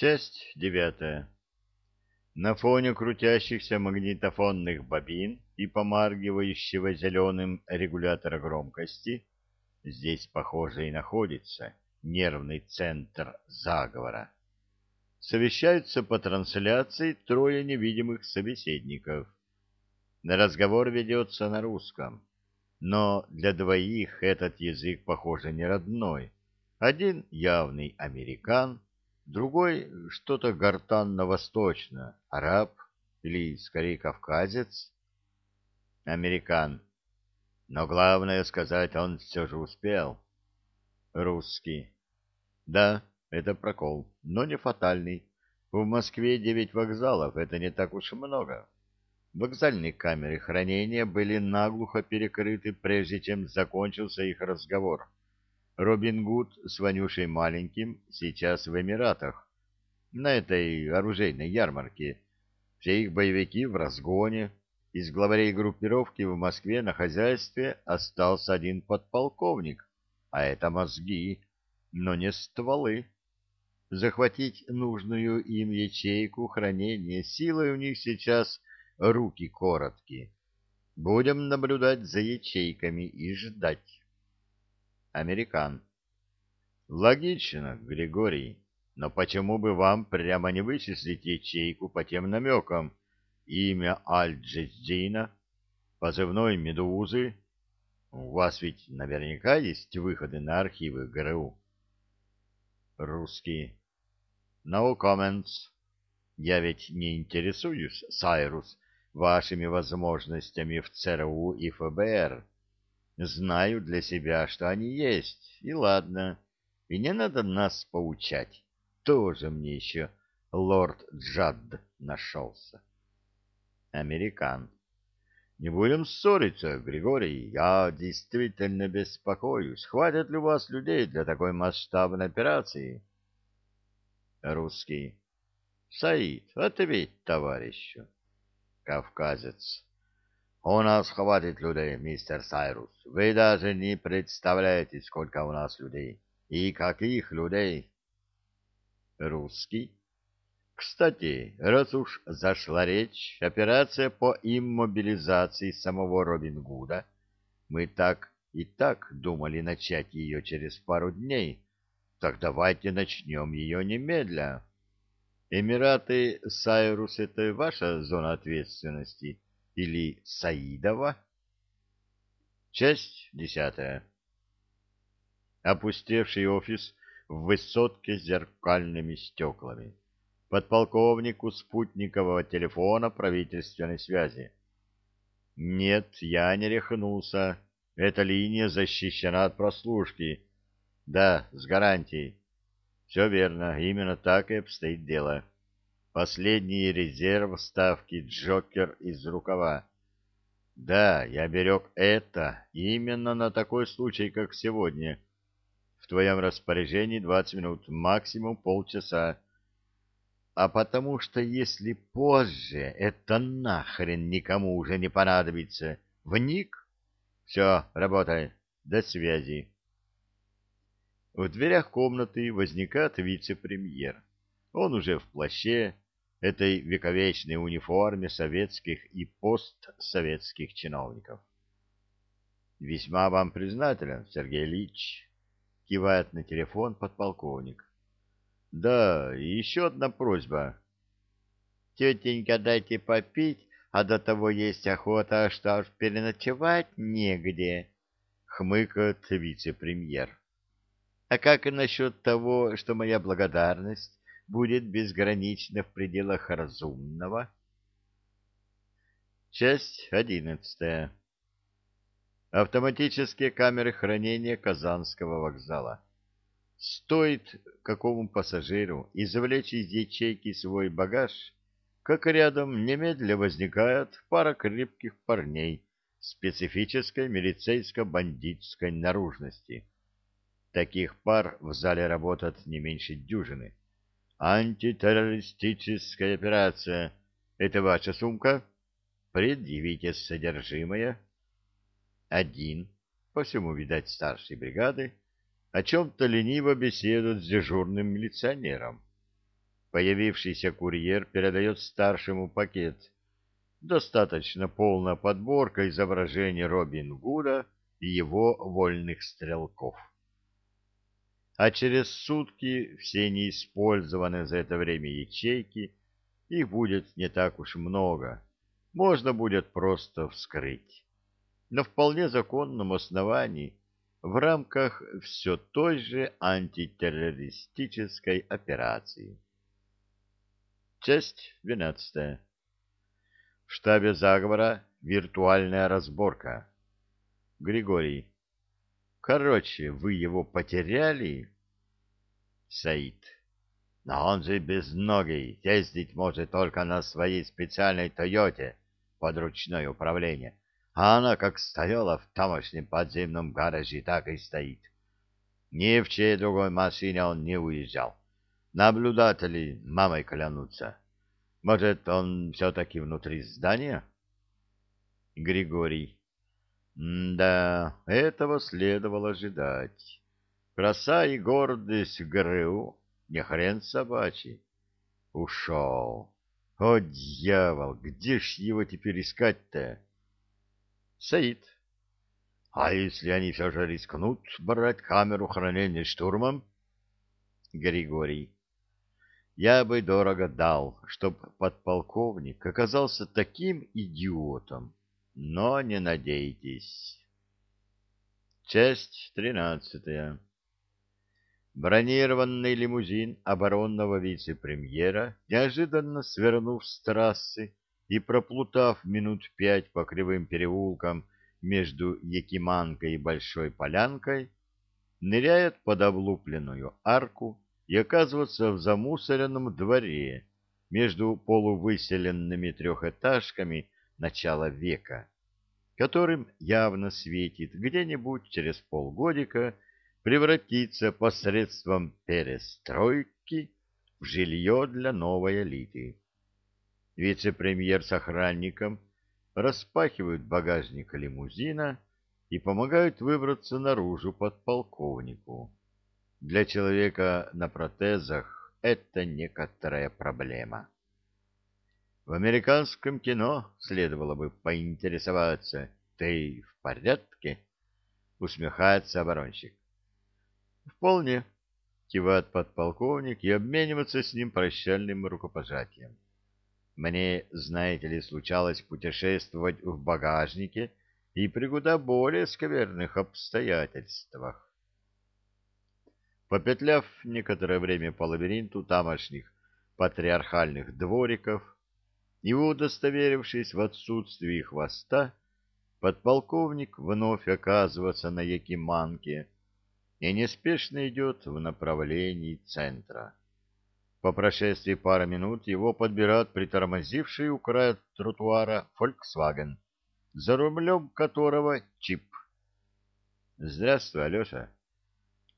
Часть девятая. На фоне крутящихся магнитофонных бобин и помаргивающего зеленым регулятора громкости здесь, похоже, и находится нервный центр заговора. Совещаются по трансляции трое невидимых собеседников. Разговор ведется на русском, но для двоих этот язык, похоже, не родной. Один явный американ, другой что-то гортанно-восточно, араб или, скорее, кавказец. Американ. Но главное сказать, он все же успел. Русский. Да, это прокол, но не фатальный. В Москве девять вокзалов, это не так уж и много. Вокзальные камеры хранения были наглухо перекрыты, прежде чем закончился их разговор. Робин Гуд с Ванюшей Маленьким сейчас в Эмиратах, на этой оружейной ярмарке. Все их боевики в разгоне. Из главарей группировки в Москве на хозяйстве остался один подполковник, а это мозги, но не стволы. Захватить нужную им ячейку хранения силой у них сейчас руки короткие. Будем наблюдать за ячейками и ждать. Американ. Логично, Григорий, но почему бы вам прямо не вычислить ячейку по тем намекам? Имя Аль-Джездина, позывной Медузы. У вас ведь наверняка есть выходы на архивы ГРУ. Русский. No comments. Я ведь не интересуюсь, Сайрус, вашими возможностями в ЦРУ и ФБР. Знаю для себя, что они есть, и ладно. И не надо нас поучать. Тоже мне еще лорд Джад нашелся. Американ. Не будем ссориться, Григорий. Я действительно беспокоюсь. Хватит ли у вас людей для такой масштабной операции? Русский. Саид, ответь товарищу. Кавказец. У нас хватит людей, мистер Сайрус. Вы даже не представляете, сколько у нас людей. И каких людей? Русский. Кстати, раз уж зашла речь, операция по иммобилизации самого Робин Гуда, мы так и так думали начать ее через пару дней, так давайте начнем ее немедля. Эмираты Сайрус — это ваша зона ответственности или Саидова? Часть десятая. Опустевший офис в высотке с зеркальными стеклами. Подполковнику спутникового телефона правительственной связи. Нет, я не рехнулся. Эта линия защищена от прослушки. Да, с гарантией. Все верно, именно так и обстоит дело. Последний резерв ставки Джокер из рукава. Да, я берег это именно на такой случай, как сегодня. В твоем распоряжении двадцать минут, максимум полчаса. А потому что если позже это нахрен никому уже не понадобится, вник? Все, работай. До связи. В дверях комнаты возникает вице-премьер. Он уже в плаще, этой вековечной униформе советских и постсоветских чиновников. «Весьма вам признателен, Сергей Ильич», — кивает на телефон подполковник. «Да, еще одна просьба. Тетенька, дайте попить, а до того есть охота, что аж переночевать негде», — хмыкает вице-премьер. А как и насчет того, что моя благодарность будет безгранична в пределах разумного? Часть одиннадцатая. Автоматические камеры хранения Казанского вокзала. Стоит какому пассажиру извлечь из ячейки свой багаж, как рядом немедля возникает пара крепких парней специфической милицейско-бандитской наружности — Таких пар в зале работает не меньше дюжины. Антитеррористическая операция. Это ваша сумка? Предъявите содержимое. Один, по всему, видать, старшей бригады, о чем-то лениво беседует с дежурным милиционером. Появившийся курьер передает старшему пакет. Достаточно полная подборка изображений Робин Гуда и его вольных стрелков. А через сутки все неиспользованные за это время ячейки, их будет не так уж много, можно будет просто вскрыть. На вполне законном основании в рамках все той же антитеррористической операции. Часть двенадцатая. В штабе заговора виртуальная разборка. Григорий. Короче, вы его потеряли? Саид. Но он же безногий, ездить может только на своей специальной Тойоте под ручное управление. А она как стояла в тамошнем подземном гараже, так и стоит. Ни в чьей другой машине он не уезжал. Наблюдатели мамой клянутся. Может, он все-таки внутри здания? Григорий. Да, этого следовало ожидать. Краса и гордость ГРУ не хрен собачий. Ушел. О, дьявол, где ж его теперь искать-то? Саид. А если они все же рискнут брать камеру хранения штурмом? Григорий. Я бы дорого дал, чтоб подполковник оказался таким идиотом, но не надейтесь. Часть тринадцатая. Бронированный лимузин оборонного вице-премьера, неожиданно свернув с трассы и проплутав минут пять по кривым переулкам между Якиманкой и Большой Полянкой, ныряет под облупленную арку и оказываться в замусоренном дворе между полувыселенными трехэтажками начала века, которым явно светит где-нибудь через полгодика превратиться посредством перестройки в жилье для новой элиты. Вице-премьер с охранником распахивают багажник лимузина и помогают выбраться наружу подполковнику. Для человека на протезах это некоторая проблема. В американском кино следовало бы поинтересоваться, ты в порядке? Усмехается оборонщик. Вполне, кивает подполковник и обменивается с ним прощальным рукопожатием. Мне, знаете ли, случалось путешествовать в багажнике и при куда более скверных обстоятельствах. Попетляв некоторое время по лабиринту тамошних патриархальных двориков и удостоверившись в отсутствии хвоста, подполковник вновь оказывается на Якиманке и неспешно идет в направлении центра. По прошествии пары минут его подбирают притормозивший у края тротуара «Фольксваген», за рулем которого чип. «Здравствуй, Алеша».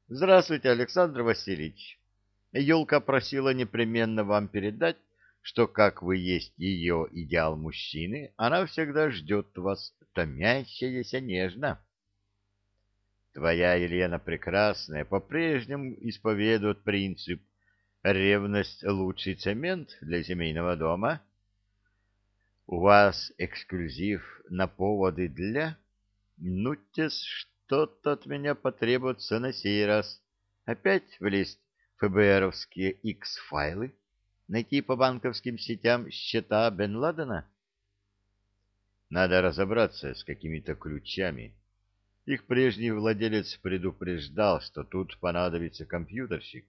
Здравствуйте, Александр Васильевич. Юлка просила непременно вам передать, что, как вы есть ее идеал мужчины, она всегда ждет вас, томящаяся нежно. Твоя Елена Прекрасная по-прежнему исповедует принцип «ревность — лучший цемент для семейного дома». У вас эксклюзив на поводы для... Ну-тес, что-то от меня потребуется на сей раз. Опять влезть в ФБРовские X-файлы? Найти по банковским сетям счета Бен Ладена? Надо разобраться с какими-то ключами. Их прежний владелец предупреждал, что тут понадобится компьютерщик.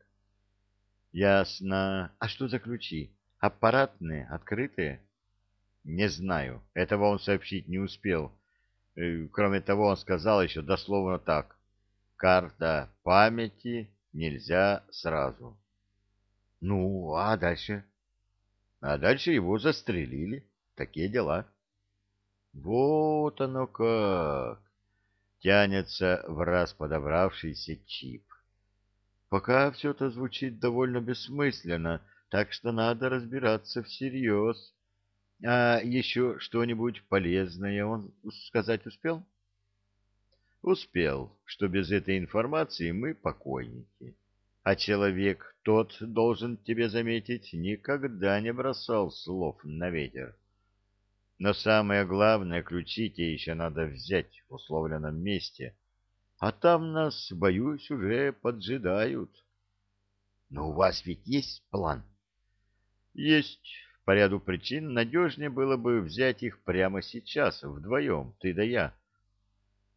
Ясно. А что за ключи? Аппаратные, открытые? Не знаю. Этого он сообщить не успел. Э, кроме того, он сказал еще дословно так. Карта памяти нельзя сразу. Ну, а дальше? А дальше его застрелили. Такие дела. Вот оно как. Тянется в раз подобравшийся чип. Пока все это звучит довольно бессмысленно, так что надо разбираться всерьез. А еще что-нибудь полезное он сказать успел? Успел, что без этой информации мы покойники. А человек тот, должен тебе заметить, никогда не бросал слов на ветер. Но самое главное, ключи тебе еще надо взять в условленном месте, а там нас, боюсь, уже поджидают. Но у вас ведь есть план? Есть. По ряду причин надежнее было бы взять их прямо сейчас, вдвоем, ты да я.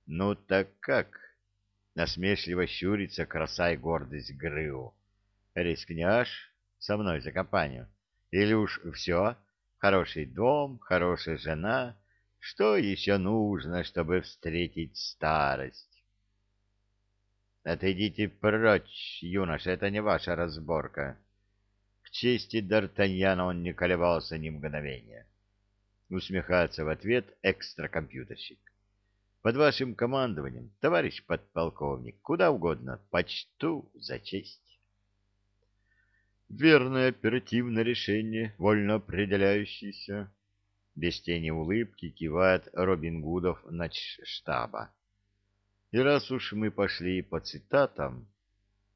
Ну так как? Насмешливо щурится краса и гордость Грыу. Рискнешь со мной за компанию? Или уж все? Хороший дом, хорошая жена. Что еще нужно, чтобы встретить старость? Отойдите прочь, юноша, это не ваша разборка. К чести Д'Артаньяна он не колебался ни мгновения. Усмехается в ответ экстракомпьютерщик. Под вашим командованием, товарищ подполковник, куда угодно, почту за честь. Верное оперативное решение, вольно определяющееся. Без тени улыбки кивает Робин Гудов штаба. И раз уж мы пошли по цитатам,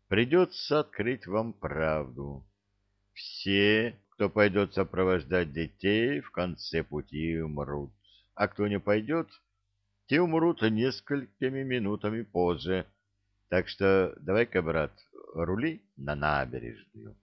придется открыть вам правду. Все, кто пойдет сопровождать детей, в конце пути умрут, а кто не пойдет, те умрут несколькими минутами позже. Так что давай-ка, брат, рули на набережную.